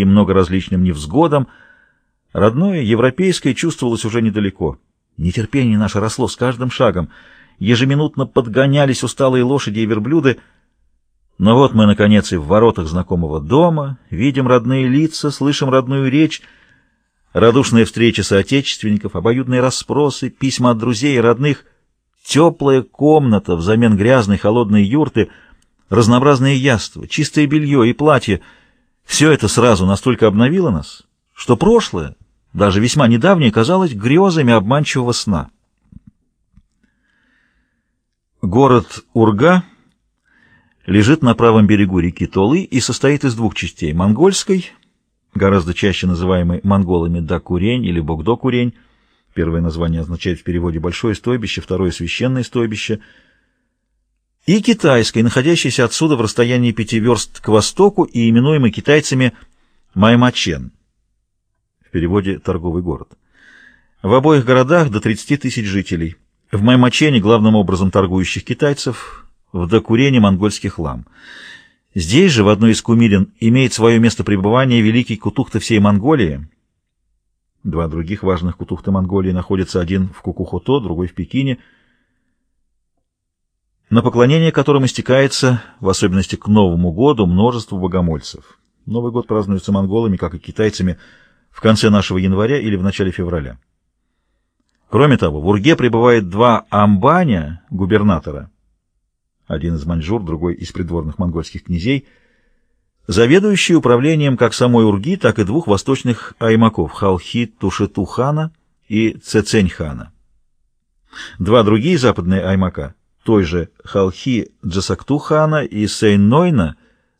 и многоразличным невзгодам, родное, европейское чувствовалось уже недалеко. Нетерпение наше росло с каждым шагом. Ежеминутно подгонялись усталые лошади и верблюды. Но вот мы, наконец, и в воротах знакомого дома, видим родные лица, слышим родную речь, радушные встречи соотечественников, обоюдные расспросы, письма от друзей и родных, теплая комната взамен грязной холодной юрты, разнообразные яства, чистое белье и платье — все это сразу настолько обновило нас, что прошлое, даже весьма недавнее, казалось грезами обманчивого сна. Город Урга лежит на правом берегу реки Толы и состоит из двух частей – монгольской, гораздо чаще называемой монголами Дакурень или Богдокурень. Первое название означает в переводе «большое стойбище», второе – «священное стойбище», и китайской, находящейся отсюда в расстоянии пяти верст к востоку и именуемой китайцами Маймачен, в переводе «торговый город». В обоих городах до 30 тысяч жителей. В Маймачене главным образом торгующих китайцев, в Дакурене монгольских лам. Здесь же, в одной из кумирин, имеет свое место пребывания великий кутухта всей Монголии. Два других важных кутухта Монголии находятся один в Кукухото, другой в Пекине – на поклонение которым истекается, в особенности к Новому году, множество богомольцев. Новый год празднуется монголами, как и китайцами, в конце нашего января или в начале февраля. Кроме того, в Урге пребывает два амбаня, губернатора, один из маньчжур, другой из придворных монгольских князей, заведующие управлением как самой Урги, так и двух восточных аймаков – Халхи Тушетухана и Цеценьхана. Два другие западные аймака той же Халхи Джасакту-хана и Сейн-Нойна,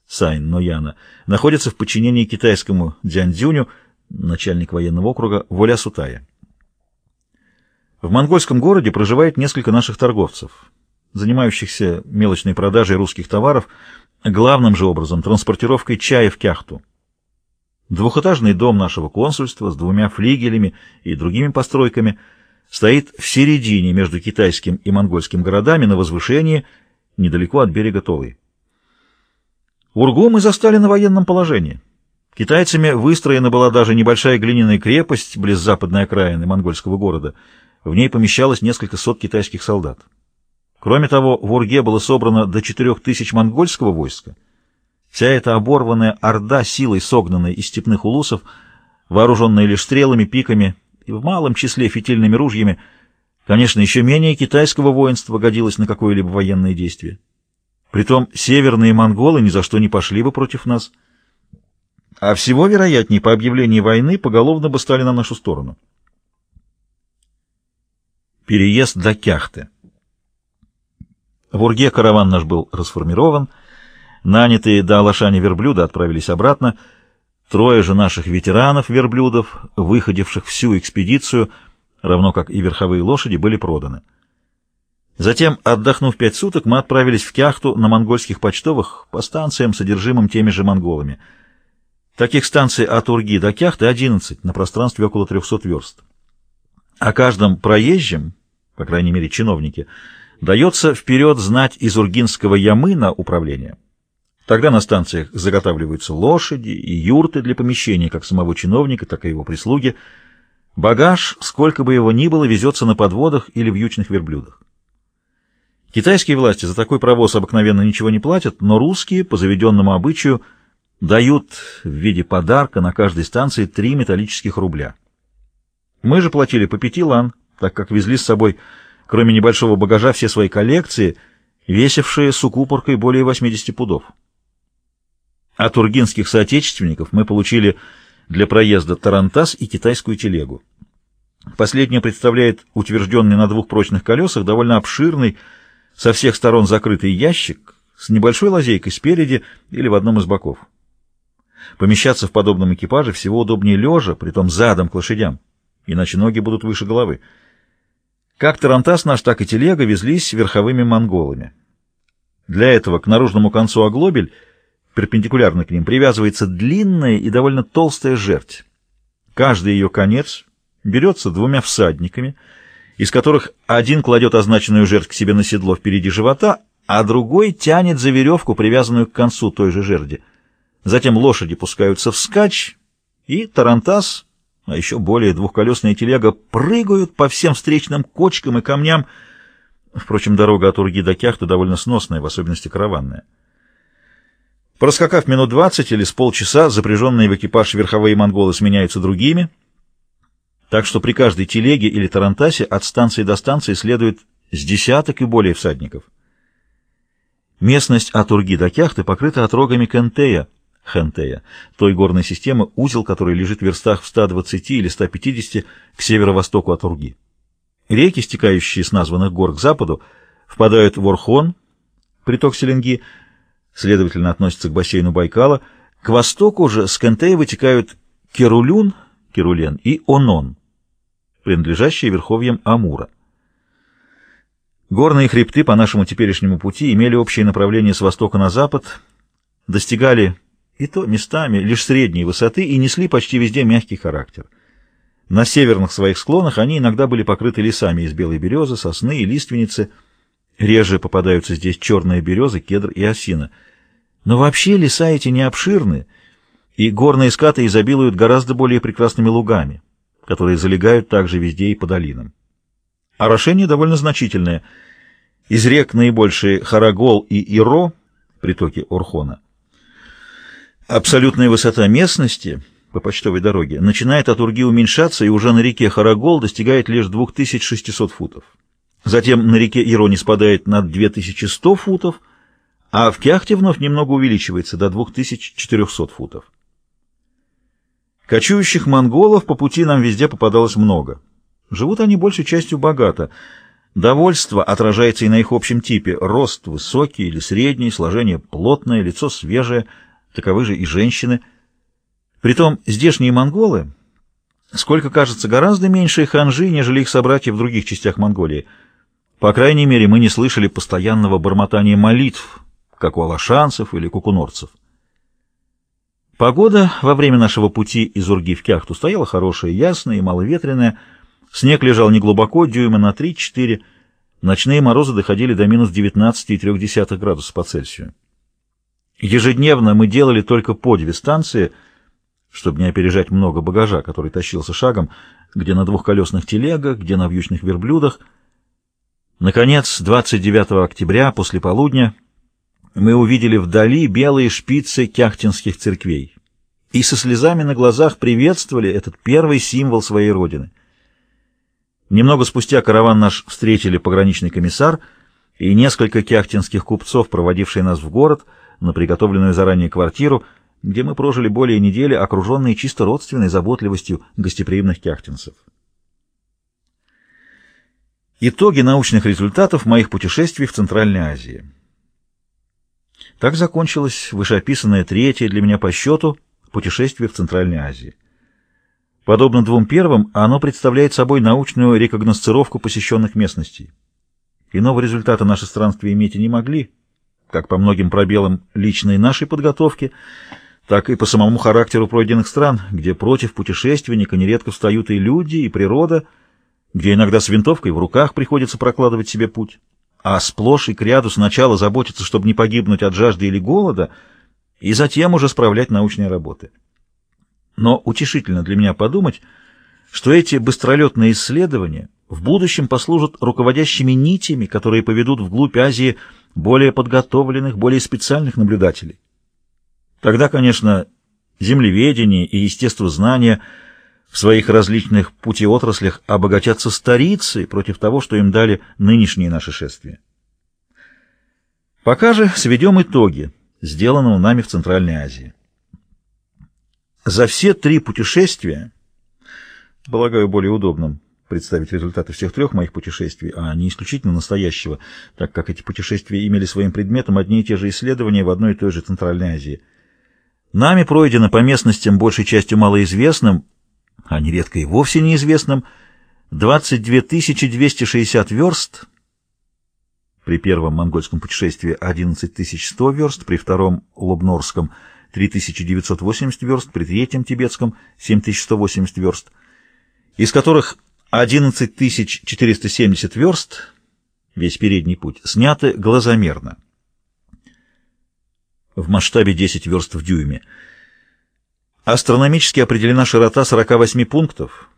Сайн-Нояна, находятся в подчинении китайскому Дзяньцзюню, начальник военного округа, в Улясутае. В монгольском городе проживает несколько наших торговцев, занимающихся мелочной продажей русских товаров, главным же образом транспортировкой чая в Кяхту. Двухэтажный дом нашего консульства с двумя флигелями и другими постройками – стоит в середине между китайским и монгольским городами на возвышении недалеко от берега Толы. Ургу мы застали на военном положении. Китайцами выстроена была даже небольшая глиняная крепость близ западной окраины монгольского города. В ней помещалось несколько сот китайских солдат. Кроме того, в Урге было собрано до четырех тысяч монгольского войска. Вся эта оборванная орда силой согнанная из степных улусов, вооруженная лишь стрелами, пиками и в малом числе фитильными ружьями, конечно, еще менее китайского воинства годилось на какое-либо военное действие. Притом северные монголы ни за что не пошли бы против нас, а всего вероятнее по объявлении войны поголовно бы стали на нашу сторону. Переезд до Кяхты. В Урге караван наш был расформирован, нанятые до Алашани верблюда отправились обратно — Трое же наших ветеранов-верблюдов, выходивших всю экспедицию, равно как и верховые лошади, были проданы. Затем, отдохнув пять суток, мы отправились в Кяхту на монгольских почтовых по станциям, содержимым теми же монголами. Таких станций от Урги до Кяхты 11 на пространстве около 300 верст. О каждом проезжем, по крайней мере чиновнике, дается вперед знать из Ургинского ямы на управление. Тогда на станциях заготавливаются лошади и юрты для помещения как самого чиновника, так и его прислуги. Багаж, сколько бы его ни было, везется на подводах или вьючных верблюдах. Китайские власти за такой провоз обыкновенно ничего не платят, но русские, по заведенному обычаю, дают в виде подарка на каждой станции три металлических рубля. Мы же платили по пяти лан, так как везли с собой, кроме небольшого багажа, все свои коллекции, весившие с укупоркой более 80 пудов. От ургинских соотечественников мы получили для проезда тарантас и китайскую телегу. Последняя представляет утвержденный на двух прочных колесах довольно обширный, со всех сторон закрытый ящик с небольшой лазейкой спереди или в одном из боков. Помещаться в подобном экипаже всего удобнее лежа, притом задом к лошадям, иначе ноги будут выше головы. Как тарантас наш, так и телега везлись верховыми монголами. Для этого к наружному концу оглобель перпендикулярно к ним привязывается длинная и довольно толстая жердь. Каждый ее конец берется двумя всадниками, из которых один кладет означенную жердь к себе на седло впереди живота, а другой тянет за веревку, привязанную к концу той же жерди. Затем лошади пускаются вскачь, и тарантас, а еще более двухколесная телега, прыгают по всем встречным кочкам и камням. Впрочем, дорога от Урги до Кяхты довольно сносная, в особенности караванная. Проскакав минут двадцать или с полчаса, запряженные в экипаж верховые монголы сменяются другими, так что при каждой телеге или тарантасе от станции до станции следует с десяток и более всадников. Местность от Урги до Кяхты покрыта отрогами Кентея, Хентея, той горной системы, узел который лежит в верстах в 120 или 150 к северо-востоку от Урги. Реки, стекающие с названных гор к западу, впадают в Орхон, приток Селенги, следовательно, относятся к бассейну Байкала. К востоку же с Кентея вытекают Керулюн, Керулен и Онон, принадлежащие верховьям Амура. Горные хребты по нашему теперешнему пути имели общее направление с востока на запад, достигали и то местами лишь средней высоты и несли почти везде мягкий характер. На северных своих склонах они иногда были покрыты лесами из белой березы, сосны и лиственницы. Реже попадаются здесь черные березы, кедр и осина. Но вообще леса эти не обширны, и горные скаты изобилуют гораздо более прекрасными лугами, которые залегают также везде и по долинам. Орошение довольно значительное. Из рек наибольшие Харагол и Иро, притоки Орхона. Абсолютная высота местности по почтовой дороге начинает от Урги уменьшаться и уже на реке Харагол достигает лишь 2600 футов. Затем на реке Иро не спадает на 2100 футов, а в Кяхте вновь немного увеличивается до 2400 футов. Кочующих монголов по пути нам везде попадалось много. Живут они большей частью богато. Довольство отражается и на их общем типе. Рост высокий или средний, сложение плотное, лицо свежее, таковы же и женщины. Притом здешние монголы, сколько кажется, гораздо меньше ханжи, нежели их собратья в других частях Монголии. По крайней мере, мы не слышали постоянного бормотания молитв, как у алашанцев или кукунорцев. Погода во время нашего пути из Урги в Кяхту стояла хорошая, ясная и маловетренная, Снег лежал неглубоко, дюйма на 3-4. Ночные морозы доходили до минус 19,3 градусов по Цельсию. Ежедневно мы делали только по две станции, чтобы не опережать много багажа, который тащился шагом, где на двухколесных телегах, где на вьючных верблюдах. Наконец, 29 октября, после полудня, мы увидели вдали белые шпицы кяхтинских церквей и со слезами на глазах приветствовали этот первый символ своей родины. Немного спустя караван наш встретили пограничный комиссар и несколько кяхтинских купцов, проводившие нас в город на приготовленную заранее квартиру, где мы прожили более недели, окруженные чисто родственной заботливостью гостеприимных кяхтинцев. Итоги научных результатов моих путешествий в Центральной Азии. Так закончилось вышеописанное третье для меня по счету путешествие в Центральной Азии. Подобно двум первым, оно представляет собой научную рекогносцировку посещенных местностей. Иного результата наши странствия иметь и не могли, как по многим пробелам личной нашей подготовки, так и по самому характеру пройденных стран, где против путешественника нередко встают и люди, и природа, где иногда с винтовкой в руках приходится прокладывать себе путь, а сплошь и кряду сначала заботиться, чтобы не погибнуть от жажды или голода, и затем уже справлять научные работы. Но утешительно для меня подумать, что эти быстролетные исследования в будущем послужат руководящими нитями, которые поведут вглубь Азии более подготовленных, более специальных наблюдателей. Тогда, конечно, землеведение и естествознание в своих различных путеотраслях обогатятся старицей против того, что им дали нынешние наши шествия. Пока же сведем итоги сделанного нами в Центральной Азии. За все три путешествия, полагаю, более удобным представить результаты всех трех моих путешествий, а не исключительно настоящего, так как эти путешествия имели своим предметом одни и те же исследования в одной и той же Центральной Азии. Нами пройдено по местностям, большей частью малоизвестным, а нередко и вовсе неизвестным, 22 260 верст, при первом монгольском путешествии 11 100 верст, при втором лобнорском – 3980 верст, при третьем тибетском 7180 верст, из которых 11470 верст, весь передний путь, сняты глазомерно. в масштабе 10 верст в дюйме. Астрономически определена широта 48 пунктов,